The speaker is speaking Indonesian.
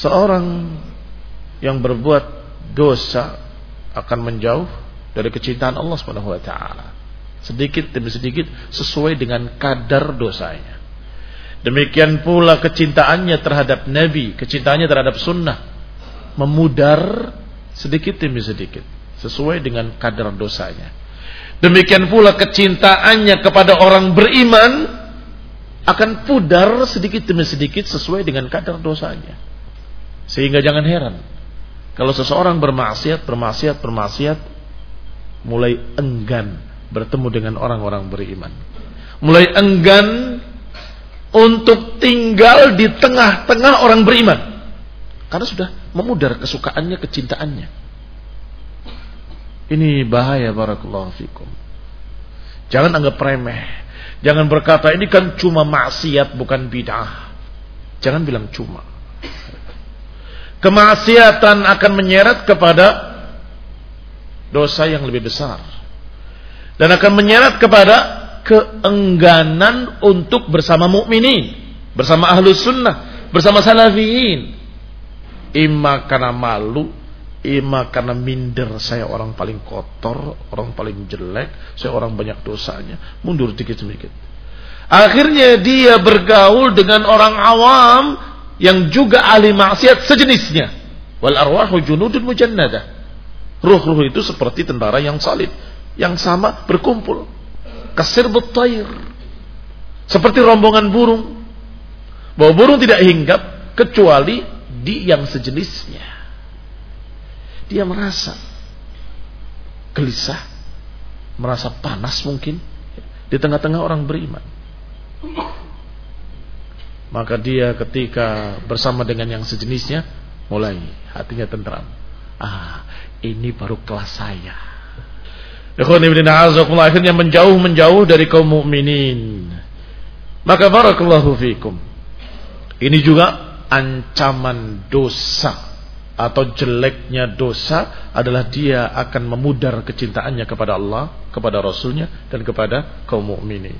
Seorang yang berbuat dosa akan menjauh dari kecintaan Allah Subhanahu wa taala. Sedikit demi sedikit sesuai dengan kadar dosanya. Demikian pula kecintaannya terhadap Nabi, kecintaannya terhadap sunnah memudar sedikit demi sedikit sesuai dengan kadar dosanya. Demikian pula kecintaannya kepada orang beriman akan pudar sedikit demi sedikit sesuai dengan kadar dosanya. Sehingga jangan heran kalau seseorang bermaksiat, bermaksiat, bermaksiat mulai enggan bertemu dengan orang-orang beriman. Mulai enggan untuk tinggal di tengah-tengah orang beriman. Karena sudah memudar kesukaannya, kecintaannya. Ini bahaya barakallahu fikum. Jangan anggap remeh. Jangan berkata ini kan cuma maksiat bukan bid'ah. Jangan bilang cuma. Kemaksiatan akan menyeret kepada dosa yang lebih besar. Dan akan menyeret kepada keengganan untuk bersama mukminin, bersama ahlus sunnah, bersama salafiyin. Ima karena malu, Ima karena minder saya orang paling kotor, orang paling jelek, saya orang banyak dosanya. Mundur sedikit sedikit. Akhirnya dia bergaul dengan orang awam yang juga ahli maksiat sejenisnya. Wal arwahu junudun mujannadah. Ruh-ruh itu seperti tentara yang salib, yang sama berkumpul. Kasir betair. Seperti rombongan burung. Bahwa burung tidak hinggap kecuali di yang sejenisnya dia merasa gelisah, merasa panas mungkin di tengah-tengah orang beriman. Maka dia ketika bersama dengan yang sejenisnya mulai hatinya tentram. Ah, ini baru kelas saya. akhirnya menjauh menjauh dari kaum mukminin. Maka barakallahu fikum. Ini juga ancaman dosa atau jeleknya dosa adalah dia akan memudar kecintaannya kepada Allah, kepada Rasulnya dan kepada kaum mukminin.